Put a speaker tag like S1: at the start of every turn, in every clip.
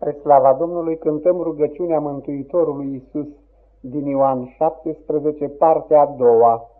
S1: Spre slava Domnului cântăm rugăciunea Mântuitorului Isus din Ioan 17, partea a doua.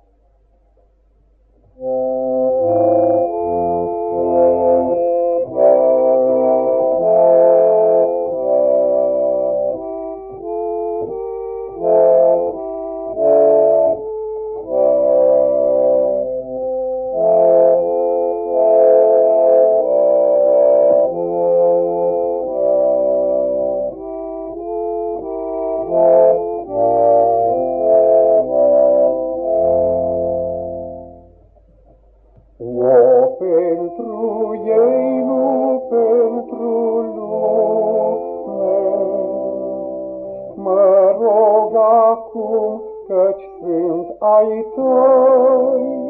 S1: Acum, căci sunt ai tăi.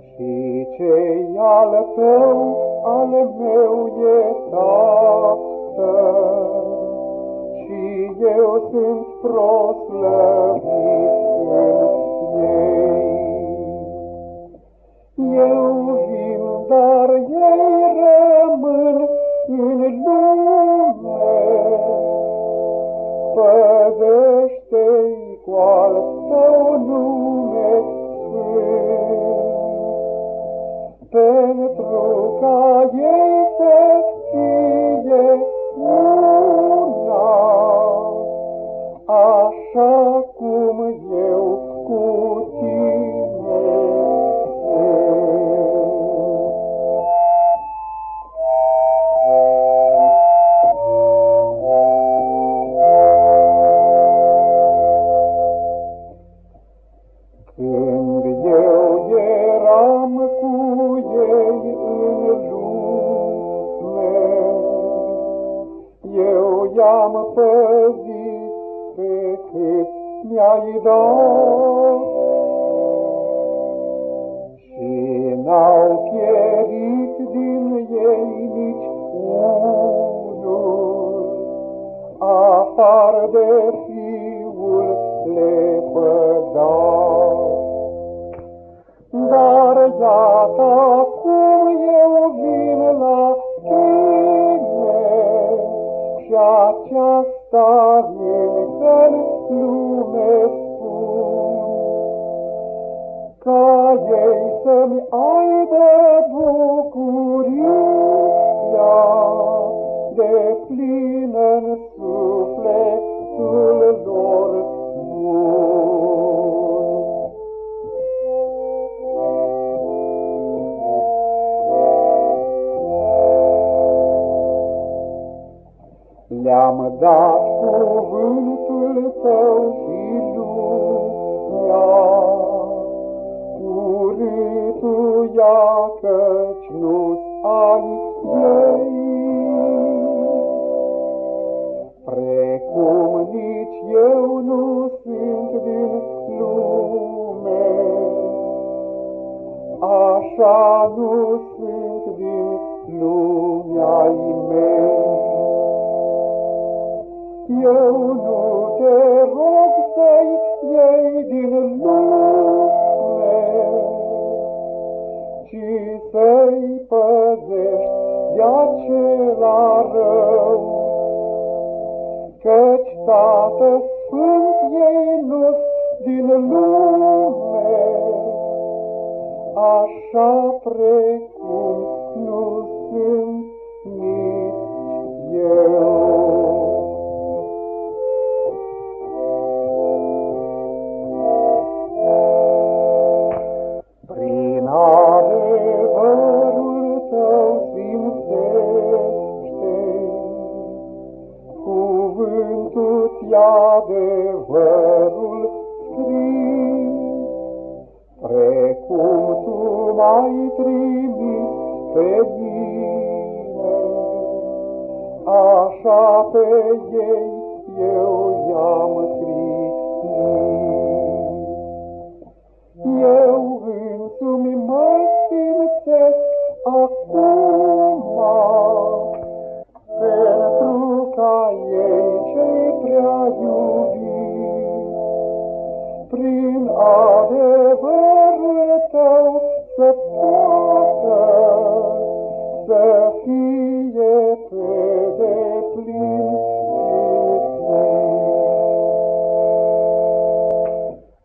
S1: Și ce al tău, al meu e tată, și eu sunt proslăvit păzește-i cu al tău nume eu i-am păzit pe cât mi-ai dat. Și n-au pierit din ei nici unul, afară de fiul lepădat. Dar iată acum sta vincen lume spun. Ca ei să-mi aibă bun, Le-am dat cuvântul tău și lumea, urâtuia căci nu ai ei. Precum nici eu nu sunt din lume, așa nu sunt din lumea mei. Eu nu te rog să-i iei din lume, ci să-i păzești de acela rău. Căci Tată Sfânt ei nu din lume, așa precum adevărul scris, precum tu m-ai trimis pe mine, așa pe ei eu i-am trimis.